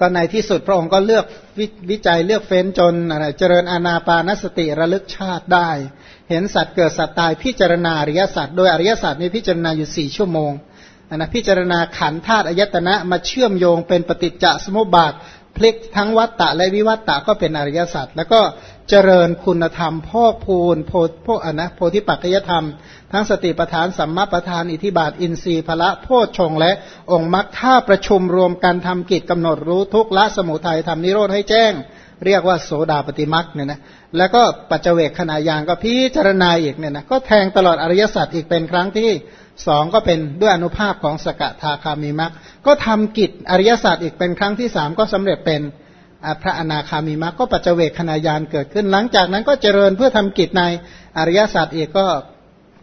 ก็ในที่สุดพระองค์ก็เลือกววิจัยเลือกเฟ้นจนอะไรเจริญอาณาปานสติระลึกชาติได้ เห็นสัตว์เกิดสัตว์ตายพิจารณาอริยสัจโดยอริยสัจนี้พิจารณาอยู่สี่ชั่วโมงนะพิจารณาขันธาตุอายตนะมาเชื่อมโยงเป็นปฏิจจสมุปบาทพลิกทั้งวัตตะและวิวัตตะก็เป็นอริยสัจแล้วก็ เจริญคุณธรรมพอกพูนโพพกอนะโพธิปัจจยธรรม ทั้งสติปทานสัมมาปทาน อิทิบาท อินทรีย์พละโพชงและองค์มรรคท่าประชุมรวมกันทำกิจกำหนดรู้ทุกละสมุทัยทำนิโรธให้แจ้ง เรียกว่าโสดาปฏิมักเนี่ยนะแล้วก็ปัจเจเวกขณะยางก็พิจารณาอีกเนี่ยนะก็แทงตลอดอริยสัจอีกเป็นครั้งที่สองก็เป็นด้วยอนุภาพของสกทาคามีมักก็ทำกิจอริยสัจอีกเป็นครั้งที่สามก็สำเร็จเป็น พระอนาคามีมักก็ปัจเจกขณะยานเกิดขึ้น หลังจากนั้นก็เจริญเพื่อทำกิจในอริยศาสัจอีกก็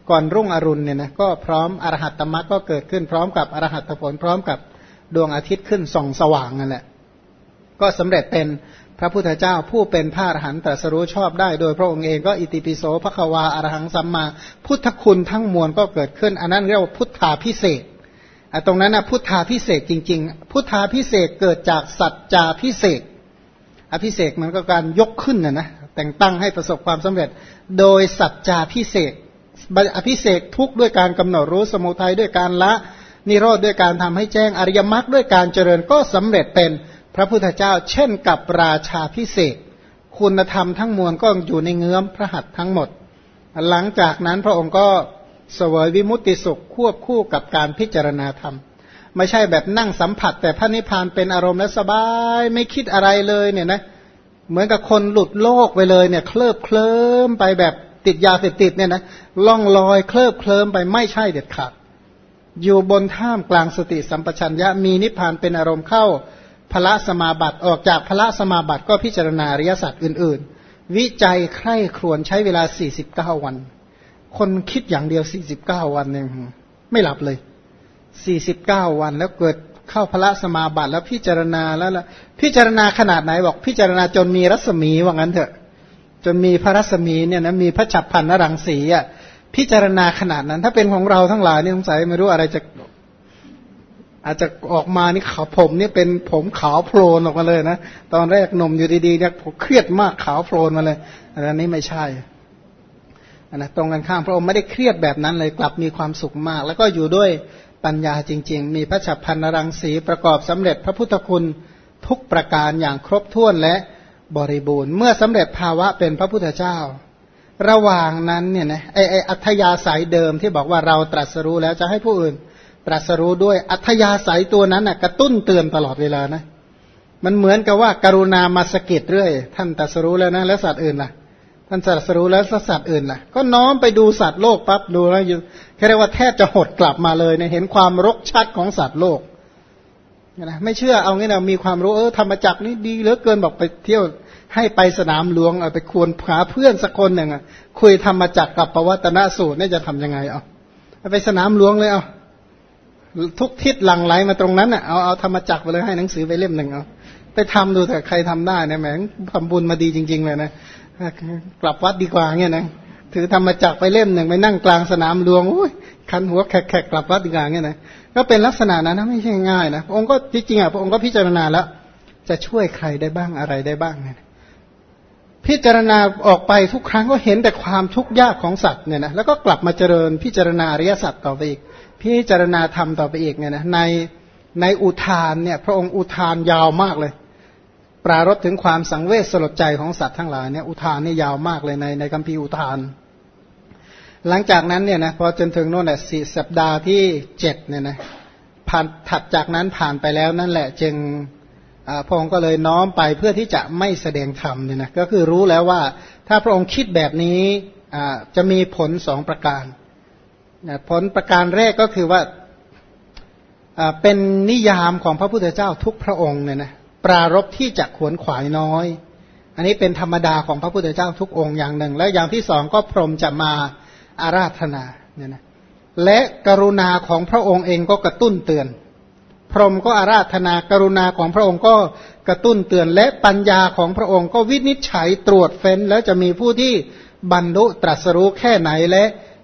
ก่อนรุ่งอรุณเนี่ยนะก็พร้อมอรหัตตมักก็เกิดขึ้นพร้อมกับอรหัตผลพร้อมกับดวงอาทิตย์ขึ้นส่องสว่างนั่นแหละก็สำเร็จเป็นพระพุทธเจ้าผู้เป็นพระอรหันตตรัสรู้ชอบได้ โดยพระองค์เองก็อิติปิโสพระควาอรหังสัมมา พุทธคุณทั้งมวลก็เกิดขึ้น อันนั้นเรียกว่าพุทธาพิเศษตรงนั้นนะพุทธาพิเศษจริง ๆ พุทธาพิเศษเกิดจากสัจจาพิเศษ อภิเศกมันก็การยกขึ้นนะนะแต่งตั้งให้ประสบความสำเร็จ โดยสัจจาพิเศษอภิเศกทุกด้วยการกำหนดรู้สมุทัยด้วยการละนิโรธด้วยการทำให้แจ้งอริยมรรคด้วยการเจริญก็สำเร็จเป็นพระพุทธเจ้า เช่นกับราชาพิเศษคุณธรรมทั้งมวลก็อยู่ในเงื้อมพระหัตถ์ทั้งหมด หลังจากนั้นพระองค์ก็เสวยวิมุตติสุขควบคู่กับการพิจารณาธรรม ไม่ใช่แบบนั่งสัมผัส แต่พระนิพพานเป็นอารมณ์และสบายไม่คิดอะไรเลยเนี่ยนะเหมือนกับคนหลุดโลกไปเลยเนี่ย เคลิบเคลิ้มไปแบบติดยาเสพติดเนี่ยนะล่องลอยเคลิบเคลิ้มไปไม่ใช่เด็ดขาดอยู่บนท่ามกลางสติสัมปชัญญะมีนิพพานเป็นอารมณ์เข้าพระสมาบัติออกจากพระสมาบัติก็พิจารณาริยสัจอื่น ๆ วิจัยใคร่ครวญใช้เวลาสี่สิบเก้าวัน คนคิดอย่างเดียวสี่สิบเก้าวันเนี่ยไม่หลับเลย สี่สิบเก้าวันแล้วเกิดเข้าพระสมาบัติแล้วพิจารณาแล้วล่ะพิจารณาขนาดไหนบอกพิจารณาจนมีรัศมีว่างั้นเถอะ จนมีพระรัศมีเนี่ยนะมีพระฉับพันนรังสีอะพิจารณาขนาดนั้น ถ้าเป็นของเราทั้งหลายนี่สงสัยไม่รู้อะไรจะอาจจะออกมานี่ขาวผมนี่เป็นผมขาวโพลนออกมาเลยนะตอนแรกนมอยู่ดีๆเนี่ยเครียดมากขาวโพลนมาเลยอันนี้ไม่ใช่นะตรงกันข้ามพระองค์ไม่ได้เครียดแบบนั้นเลยกลับมีความสุขมาก แล้วก็อยู่ด้วย ปัญญาจริง ๆ มีพระฉับพันนรังสีประกอบสำเร็จพระพุทธคุณทุกประการอย่างครบถ้วนและบริบูรณ์ เมื่อสำเร็จภาวะเป็นพระพุทธเจ้า ระหว่างนั้นเนี่ยนะไอไออัธยาศัยเดิมที่บอกว่าเราตรัสรู้แล้วจะให้ผู้อื่น ตรัสรู้ด้วยอัธยาศัยตัวนั้นน่ะกระตุ้นเตือนตลอดเวลานะมันเหมือนกับว่าการุณามาสกิดเรื่อย ท่านตรัสรู้แล้วนะแล้วสัตว์อื่นล่ะ ท่านตรัสรู้แล้วสัตว์อื่นล่ะ ก็น้อมไปดูสัตว์โลกปั๊บดูแล้วอยู่แค่เรียกว่าแทบจะหดกลับมาเลยเนี่ยเห็นความรกชัดของสัตว์โลกนะไม่เชื่อเอางี้นะมีความรู้เออธรรมจักนี่ดีเหลือเกินบอกไปเที่ยวให้ไปสนามหลวงเอาไปควรหาเพื่อนสักคนหนึ่งอะคุยธรรมจักกับปวัตนสูตรนี่จะทํำยังไงเอาไปสนามหลวงเลยเอาทุกทิศหลังไหลมาตรงนั้นอะเอาเอาธรรมจักไปเลยให้หนังสือไปเล่มหนึ่งเอาไปทำดูแต่ใครทำได้เนี่ยแหมทำบุญมาดีจริง ๆ เลยนะ กลับวัดดีกว่าเงี้ยนะถือธรรมจักไปเล่มหนึ่งไปนั่งกลางสนามหลวงโอ้ยคันหัวแขกๆกลับวัดดีกว่าเงี้ยนะก็เป็นลักษณะนั้นนะไม่ใช่ง่ายนะพระองค์ก็จริงๆอะพระองค์ก็พิจารณาแล้ว จะช่วยใครได้บ้างอะไรได้บ้างเนี่ยพิจารณาออกไปทุกครั้งก็เห็นแต่ความทุกข์ยากของสัตว์เนี่ยนะแล้วก็กลับมาเจริญพิจารณาอริยสัจต่อไปอีก พิจารณาธรรมต่อไปอีกเนี่ยนะในในอุทานเนี่ย พระองค์อุทานยาวมากเลย ปรารบถึงความสังเวชสลดใจของสัตว์ทั้งหลายเนี่ยอุทานนี่ยาวมากเลยในในคัมภีร์อุทาน หลังจากนั้นเนี่ยนะพอจนถึงโน่นแหละสี่สัปดาห์ที่เจ็ดเนี่ยนะผ่านถัดจากนั้นผ่านไปแล้วนั่นแหละจึงพระองค์ก็เลยน้อมไปเพื่อที่จะไม่แสดงธรรมเนี่ยนะก็คือรู้แล้วว่าถ้าพระองค์คิดแบบนี้จะมีผลสองประการผลประการแรกก็คือว่าเป็นนิยามของพระพุทธเจ้าทุกพระองค์เนี่ยนะ ปรารบที่จะขวนขวายน้อย อันนี้เป็นธรรมดาของพระพุทธเจ้าทุกองค์อย่างหนึ่ง และอย่างที่สองก็พรหมจะมาอาราธนาเนี่ยนะและกรุณาของพระองค์เองก็กระตุ้นเตือน พรหมก็อาราธนากรุณาของพระองค์ก็กระตุ้นเตือน และปัญญาของพระองค์ก็วินิจฉัยตรวจเฟ้น แล้วจะมีผู้ที่บรรลุตรัสรู้แค่ไหนและ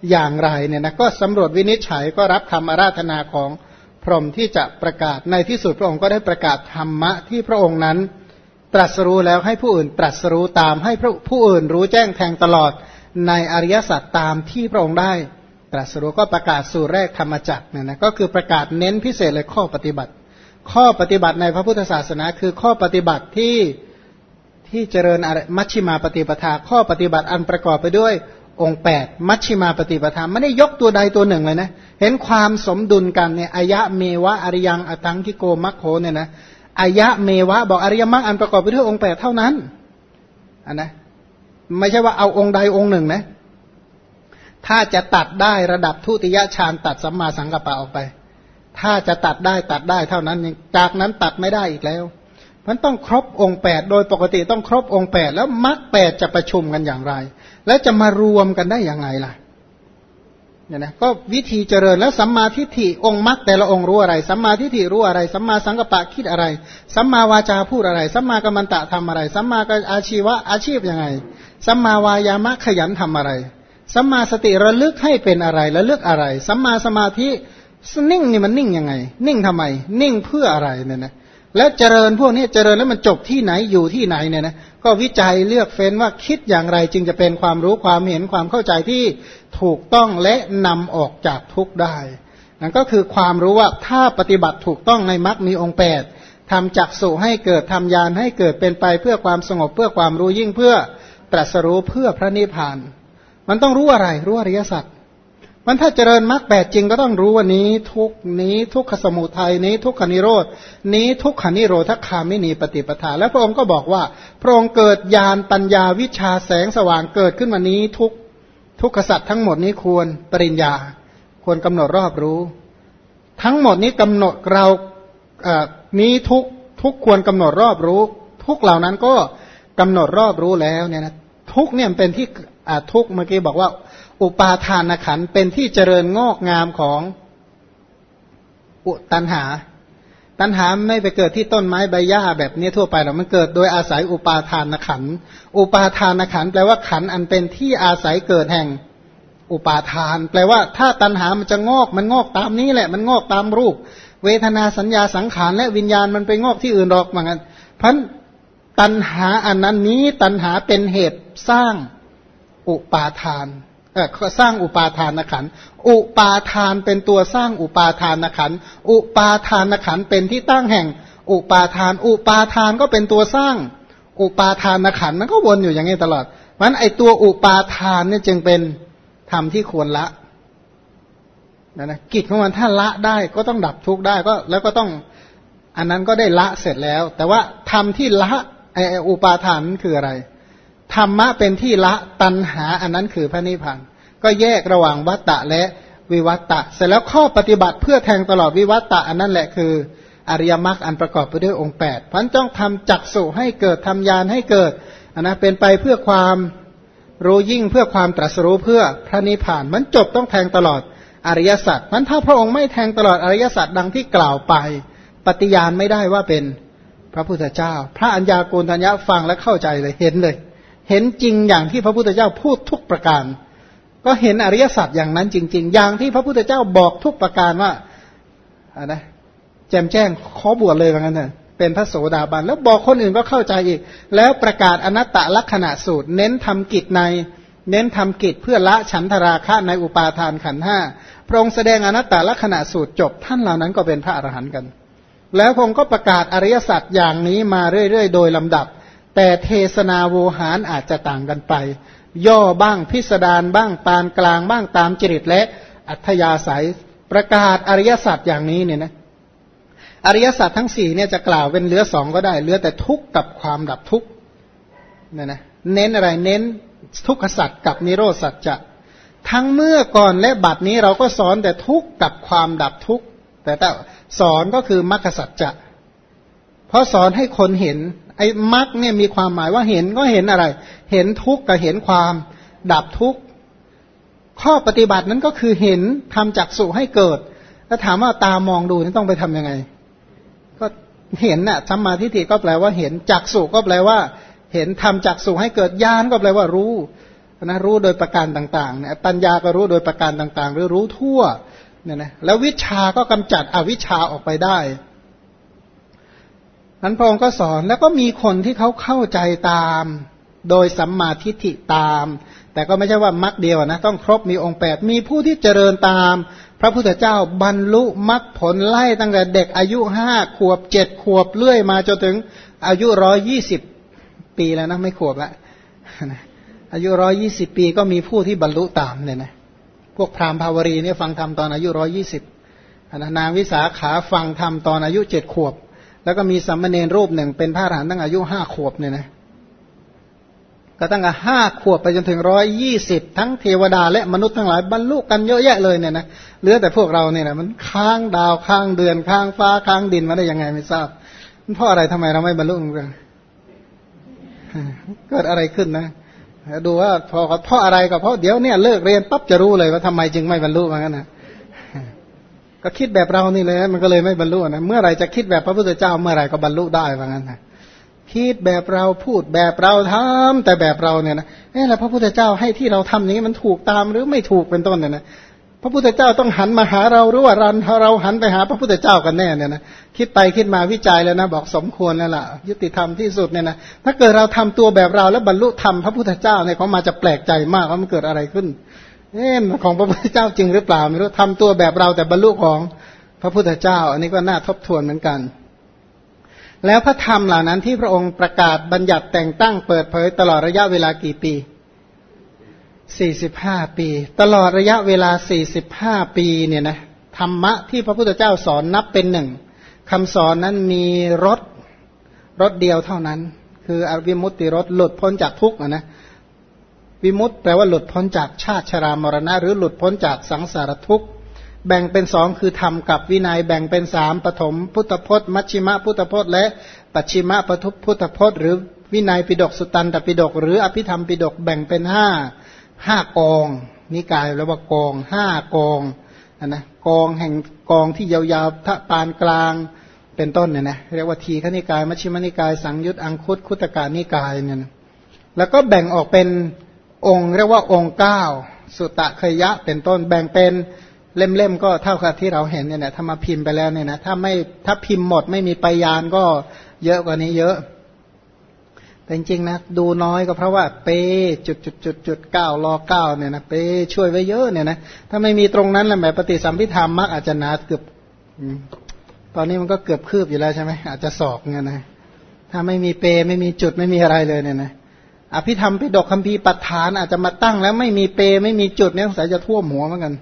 อย่างไรเนี่ยนะก็สำรวจวินิจฉัยก็รับคำอาราธนาของพ พรหมที่จะประกาศในที่สุดพระองค์ก็ได้ประกาศธรรมะที่พระองค์นั้น ตรัสรู้แล้วให้ผู้อื่นตรัสรู้ตามให้ผู้อื่นรู้แจ้งแทงตลอดในอริยสัจตามที่พระองค์ได้ ตรัสรู้ก็ประกาศสู่แรกธรรมจักเนี่ยนะก็คือประกาศเน้นพิเศษเลยข้อปฏิบัติ ข้อปฏิบัติในพระพุทธศาสนา คือข้อปฏิบัติที่ที่เจริญมัชชิมาปฏิปทาข้อปฏิบัติอันประกอบไปด้วย องค์แปดมัชชิมาปฏิปทาไม่ได้ยกตัวใดตัวหนึ่งเลยนะ เห็นความสมดุลกันเนี่ยอายะเมวะอริยังอตังกิโกมัคโคเนี่ยนะอายะเมวะบอกอริยมรรคอันประกอบไปด้วยองค์แปดเท่านั้นอันนะไม่ใช่ว่าเอาองค์ใดองค์หนึ่งนะ ถ้าจะตัดได้ระดับทุติยฌานตัดสัมมาสังกัปปะออกไป ถ้าจะตัดได้ตัดได้เท่านั้น จากนั้นตัดไม่ได้อีกแล้วมันต้องครบองค์แปดโดยปกติต้องครบองค์แปดแล้วมรรคแปดจะประชุมกันอย่างไร แล้วจะมารวมกันได้อย่างไงล่ะเนี่ยนะก็วิธีเจริญแล้วสัมมาทิฏฐิองค์มรรคแต่ละองค์รู้อะไรสัมมาทิฏฐิรู้อะไรสัมมาสังกปะคิดอะไรสัมมาวาจาพูดอะไรสัมมากัมมันตะทำอะไรสัมมาอาชีวะอาชีพยังไงสัมมาวายามะขยันทำอะไรสัมมาสติระลึกให้เป็นอะไรระลึกอะไรสัมมาสมาธินิ่งนี่มันนิ่งยังไง นิ่งทำไม นิ่งเพื่ออะไรเนี่ยนะ แล้วเจริญพวกนี้เจริญแล้วมันจบที่ไหนอยู่ที่ไหนเนี่ยนะก็วิจัยเลือกเฟ้นว่าคิดอย่างไรจึงจะเป็นความรู้ความเห็นความเข้าใจที่ถูกต้องและนำออกจากทุกข์ได้นั่นก็คือความรู้ว่าถ้าปฏิบัติถูกต้องในมรรคมีองค์แปดทำจักสุให้เกิดทำยานให้เกิดเป็นไปเพื่อความสงบเพื่อความรู้ยิ่งเพื่อตรัสรู้เพื่อพระนิพพาน มันต้องรู้อะไรรู้อริยสัจ มันถ้าเจริญมรรคแปดจริงก็ต้องรู้ว่านี้ทุกนี้ทุกขสมุทัยนี้ทุกขนิโรดนี้ทุกขนิโรธคาไม่นีปฏิปทา แล้วพระองค์ก็บอกว่า พระองค์เกิดญาณปัญญาวิชาแสงสว่างเกิดขึ้นมานี้ทุกทุกขสัตว์ทั้งหมดนี้ควรปริญญา ควรกำหนดรอบรู้ ทั้งหมดนี้กำหนดเราเอ่อนี้ทุกทุกควรกำหนดรอบรู้ ทุกเหล่านั้นก็กำหนดรอบรู้แล้วเนี่ยนะทุกเนี่ยเป็นที่ทุกเมื่อกี้บอกว่า อุปาทานขันเป็นที่เจริญงอกงามของอุตันหา ตันหาไม่ไปเกิดที่ต้นไม้ใบหญ้าแบบนี้ทั่วไปหรอกมันเกิดโดยอาศัยอุปาทานขัน อุปาทานขันแปลว่าขันอันเป็นที่อาศัยเกิดแห่งอุปาทาน แปลว่าถ้าตันหามันจะงอกมันงอกตามนี้แหละ มันงอกตามรูป เวทนาสัญญาสังขารและวิญญาณมันไปงอกที่อื่นหรอกเหมือนกันเพราะตันหาอันนั้นนี้ตันหาเป็นเหตุสร้างอุปาทาน สร้างอุปาทานขัน อุปาทานเป็นตัวสร้างอุปาทานขัน อุปาทานขันเป็นที่ตั้งแห่ง อุปาทาน อุปาทานก็เป็นตัวสร้าง อุปาทานขันมันก็วนอยู่อย่างนี้ตลอดมันไอตัวอุปาทานนี่จึงเป็นธรรมที่ควรละนะนะกิจของมันถ้าละได้ก็ต้องดับทุกข์ได้ก็แล้วก็ต้องอันนั้นก็ได้ละเสร็จแล้ว แต่ว่าธรรมที่ละไออุปาทานคืออะไร ธรรมะเป็นที่ละตัณหาอันนั้นคือพระนิพพานก็แยกระหว่างวัตตะและวิวัตตะ เสร็จแล้วข้อปฏิบัติเพื่อแทงตลอดวิวัตตะอันนั้นแหละคือ อริยมรรคอันประกอบไปด้วยองค์แปดพันต้องทำจักสุให้เกิดทำยานให้เกิดนนะเป็นไปเพื่อความรู้ยิ่งเพื่อความตรัสรู้เพื่อพระนิพพาน มันจบต้องแทงตลอดอริยสัจมันถ้าพระองค์ไม่แทงตลอดอริยสัจดังที่กล่าวไป ปฏิญาณไม่ได้ว่าเป็นพระพุทธเจ้า พระัญญาโกณทัญญาฟังและเข้าใจเลยเห็นเลย เห็นจริงอย่างที่พระพุทธเจ้าพูดทุกประการ ก็เห็นอริยสัจอย่างนั้นจริง ๆ อย่างที่พระพุทธเจ้าบอกทุกประการว่าอะนะแจมแจ้งขอบวชเลยว่างั้นเถอะเป็นพระโสดาบัน แล้วบอกคนอื่นก็เข้าใจอีก แล้วประกาศอนัตตลักษณะสูตร เน้นทำกิจใน เน้นทำกิจเพื่อละฉันทราคะในอุปาทานขันห้าพระองค์แสดงอนัตตลักษณะสูตรจบท่านเหล่านั้นก็เป็นพระอรหันต์กัน แล้วพระองค์ก็ประกาศอริยสัจอย่างนี้มาเรื่อย ๆ โดยลำดับ แต่เทศนาโวหารอาจจะต่างกันไป ย่อบ้างพิสดารบ้างปานกลางบ้างตามจริตและอัธยาศัยประกาศอริยสัจอย่างนี้เนี่ยนะอริยสัจทั้งสี่เนี่ยจะกล่าวเป็นเหลือสองก็ได้เหลือแต่ทุกข์กับความดับทุกข์เนี่ยนะเน้นอะไรเน้นทุกขสัจกับนิโรธสัจจะทั้งเมื่อก่อนและบัดนี้เราก็สอนแต่ทุกข์กับความดับทุกข์แต่แต่สอนก็คือมรรคสัจจะเพราะสอนให้คนเห็น ไอ้มรรคเนี่ยมีความหมายว่าเห็นก็เห็นอะไร เห็นทุกข์กับเห็นความดับทุกข์ข้อปฏิบัตินั้นก็คือเห็นทำจักสุให้เกิด แล้วถามว่าตามองดูนี่ต้องไปทํำยังไง ก็เห็นน่ะสัมมาทิฏฐิก็แปลว่าเห็นจักสุก็แปลว่า เห็นทำจักสุให้เกิดญาณก็แปลว่ารู้นะรู้โดยประการต่างๆเนี่ยปัญญาก็รู้โดยประการต่างๆ หรือรู้ทั่วเนี่ยนะแล้ววิชาก็กำจัดอวิชาออกไปได้ นั้นพระองค์ก็สอนแล้วก็มีคนที่เขาเข้าใจตาม โดยสัมมาทิฏฐิตาม แต่ก็ไม่ใช่ว่ามักเดียวนะต้องครบมีองค์แปดมีผู้ที่เจริญตาม พระพุทธเจ้าบรรลุมรรคผลไล่ตั้งแต่เด็กอายุห้าขวบเจ็ดขวบเลื่อยมาจนถึงอายุร้อยี่สิบปีแล้วนะไม่ขวบละอายุร้อยี่สิบปีก็มีผู้ที่บรรลุตามเนี่ยนะพวกพราหมณ์ภาวรีเนี่ยฟังธรรมตอนอายุร้อยี่สิบนางวิสาขาฟังธรรมตอนอายุเจ็ดขวบ แล้วก็มีสัมมาเนรรูปหนึ่งเป็นพระอรหันต์ตั้งอายุห้าขวบเนี่ยนะก็ตั้งแต่ห้าขวบไปจนถึงร้อยยี่สิบทั้งเทวดาและมนุษย์ทั้งหลายบรรลุกันเยอะแยะเลยเนี่ยนะเหลือแต่พวกเราเนี่ยนะมันค้างดาวค้างเดือนค้างฟ้าค้างดินมาได้ยังไงไม่ทราบเพราะอะไรทำไมเราไม่บรรลุกันเกิดอะไรขึ้นนะดูว่าพอเพราะอะไรก็เพราะเดี๋ยวเนี่ยเลิกเรียนปั๊บจะรู้เลยว่าทำไมจึงไม่บรรลุมันนะ ก็คิดแบบเรานี่เลยมันก็เลยไม่บรรลุนะเมื่อไรจะคิดแบบพระพุทธเจ้าเมื่อไรก็บรรลุได้ว่างั้นนะคิดแบบเราพูดแบบเราทำแต่แบบเราเนี่ยนะเอ๊ะแล้วพระพุทธเจ้าให้ที่เราทำนี้มันถูกตามหรือไม่ถูกเป็นต้นเนี่ยนะพระพุทธเจ้าต้องหันมาหาเราหรือว่ารันเราหันไปหาพระพุทธเจ้ากันแน่เนี่ยนะคิดไปคิดมาวิจัยแล้วนะบอกสมควรแล้วล่ะ ยุติธรรมที่สุดเนี่ยนะถ้าเกิดเราทำตัวแบบเราแล้วบรรลุธรรมพระพุทธเจ้าเนี่ยเขามาจะแปลกใจมากว่ามันเกิดอะไรขึ้น เอ๊ะของพระพุทธเจ้าจริงหรือเปล่า ไม่รู้ทำตัวแบบเราแต่บรรลุของพระพุทธเจ้า อันนี้ก็น่าทบทวนเหมือนกัน แล้วพระธรรมเหล่านั้นที่พระองค์ประกาศบัญญัติแต่งตั้งเปิดเผยตลอดระยะเวลากี่ปี45ปี ตลอดระยะเวลา45ปีเนี่ยนะธรรมะที่พระพุทธเจ้าสอนนับเป็นหนึ่งคำสอนนั้นมีรถรถเดียวเท่านั้น คืออวิมุตติรถหลุดพ้นจากทุกข์นะ วิมุตต์แปลว่าหลุดพ้นจากชาติชรามรณะ หรือหลุดพ้นจากสังสารทุกข์ แบ่งเป็นสองคือธรรมกับวินัย แบ่งเป็นสามปฐมพุทธพจน์ มัชชิมะพุทธพจน์ และปัจฉิมะปทุพุทธพจน์ หรือวินัยปิดกสุตันตปิดกหรืออภิธรรมปิดกแบ่งเป็นห้าห้ากอง นิกายแล้วว่ากองห้ากองนะกองแห่งกองที่ยาวๆทะปานกลางเป็นต้นเนี่ยนะเรียกว่าทีขณิกาย มัชฌิมนิกาย สังยุตอังคุตคุตกานิกายเนี่ยแล้วก็แบ่งออกเป็น องค์เรียกว่าองค์เก้าสุตตะเคยยะเป็นต้นแบ่งเป็นเล่มๆก็เท่ากับที่เราเห็นเนี่ยนะถ้ามาพิมพ์ไปแล้วเนี่ยนะถ้าไม่ถ้าพิมพ์หมดไม่มีปยานก็เยอะกว่านี้เยอะแต่จริงๆนะดูน้อยก็เพราะว่าเปจุดจุดจุดจุดเก้ารอเก้าเนี่ยนะเปช่วยไว้เยอะเนี่ยนะถ้าไม่มีตรงนั้นแหละแบบปฏิสัมพิธามมักอาจจะนาเกือบตอนนี้มันก็เกือบคืบอยู่แล้วใช่ไหมอาจจะสอบเงี้ยนะถ้าไม่มีเปไม่มีจุดไม่มีอะไรเลยเนี่ยนะ อภิธรรมพิดกคัมภีร์ปัฏฐานอาจจะมาตั้งแล้วไม่มีเปไม่มีจุดเนี่ยสงสัยจะท่วมหัวเหมือนกัน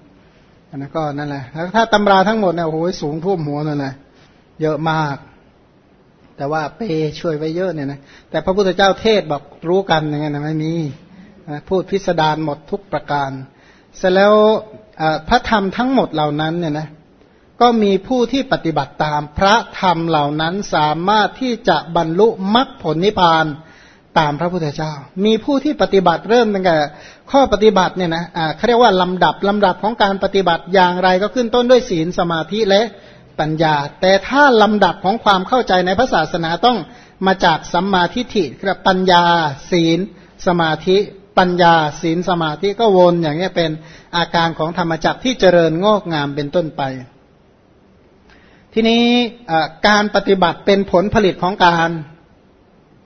นนั้นก็นั่นแหละแล้วถ้าตำราทั้งหมดเนี่ยโอ้โหสูงท่วมหัวนั่นแหละเยอะมาก แต่ว่าเปช่วยไว้เยอะเนี่ยนะแต่พระพุทธเจ้าเทศบอกรู้กันอย่างเงี้ยนะไม่มีพูดพิสดารหมดทุกประการ เสร็จแล้วพระธรรมทั้งหมดเหล่านั้นเนี่ยนะก็มีผู้ที่ปฏิบัติตามพระธรรมเหล่านั้นสามารถที่จะบรรลุมรรคผลนิพพาน ตามพระพุทธเจ้า มีผู้ที่ปฏิบัติเริ่มตั้งแต่ข้อปฏิบัติเนี่ยนะอ่าเขาเรียกว่าลำดับลำดับของการปฏิบัติอย่างไรก็ขึ้นต้นด้วยศีลสมาธิและปัญญา แต่ถ้าลำดับของความเข้าใจในพระศาสนาต้องมาจากสัมมาทิฏฐิคือปัญญา ศีล สมาธิ ปัญญา ศีลสมาธิก็วนอย่างนี้เป็นอาการของธรรมจักรที่เจริญงอกงามเป็นต้นไป ทีนี้การปฏิบัติเป็นผลผลิตของการ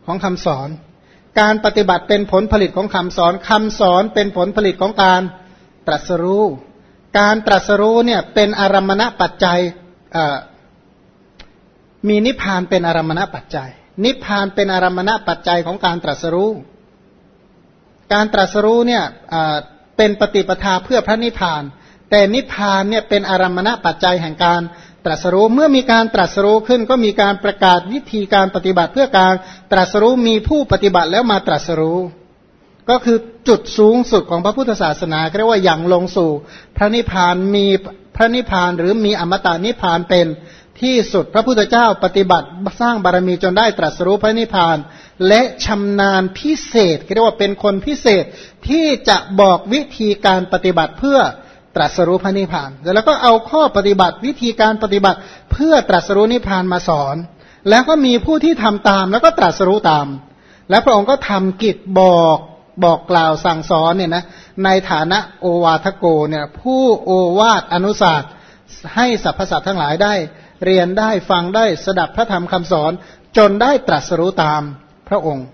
ของคำสอน การปฏิบัติเป็นผลผลิตของคำสอนคำสอนเป็นผลผลิตของการตรัสรู้ การตรัสรู้เนี่ยเป็นอารมณปัจจัยมีนิพพานเป็นอารมณปัจจัย นิพพานเป็นอารมณปัจจัยของการตรัสรู้ การตรัสรู้เนี่ยเป็นปฏิปทาเพื่อพระนิพพาน แต่นิพพานเนี่ยเป็นอารมณปัจจัยแห่งการ ตรัสรู้เมื่อมีการตรัสรู้ขึ้นก็มีการประกาศวิธีการปฏิบัติเพื่อการตรัสรู้มีผู้ปฏิบัติแล้วมาตรัสรู้ ก็คือจุดสูงสุดของพระพุทธศาสนาเรียกว่าอย่างลงสู่ พระนิพพานมีพระนิพพานหรือมีอมตะนิพพานเป็นที่สุดพระพุทธเจ้าปฏิบัติสร้างบารมีจนได้ตรัสรู้พระนิพพาน และชำนาญพิเศษเรียกว่าเป็นคนพิเศษที่จะบอกวิธีการปฏิบัติเพื่อ ตรัสรู้พระนิพพาน แล้วก็เอาข้อปฏิบัติวิธีการปฏิบัติเพื่อตรัสรู้นิพพานมาสอน แล้วก็มีผู้ที่ทำตามแล้วก็ตรัสรู้ตาม และพระองค์ก็ทำกิจบอกบอกกล่าวสั่งสอนเนี่ยนะในฐานะโอวาทโกเนี่ยผู้โอวาทอนุสาสตร์ให้สรรพสัตว์ทั้งหลายได้ เรียนได้ฟังได้สดับพระธรรมคำสอนจนได้ตรัสรู้ตามพระองค์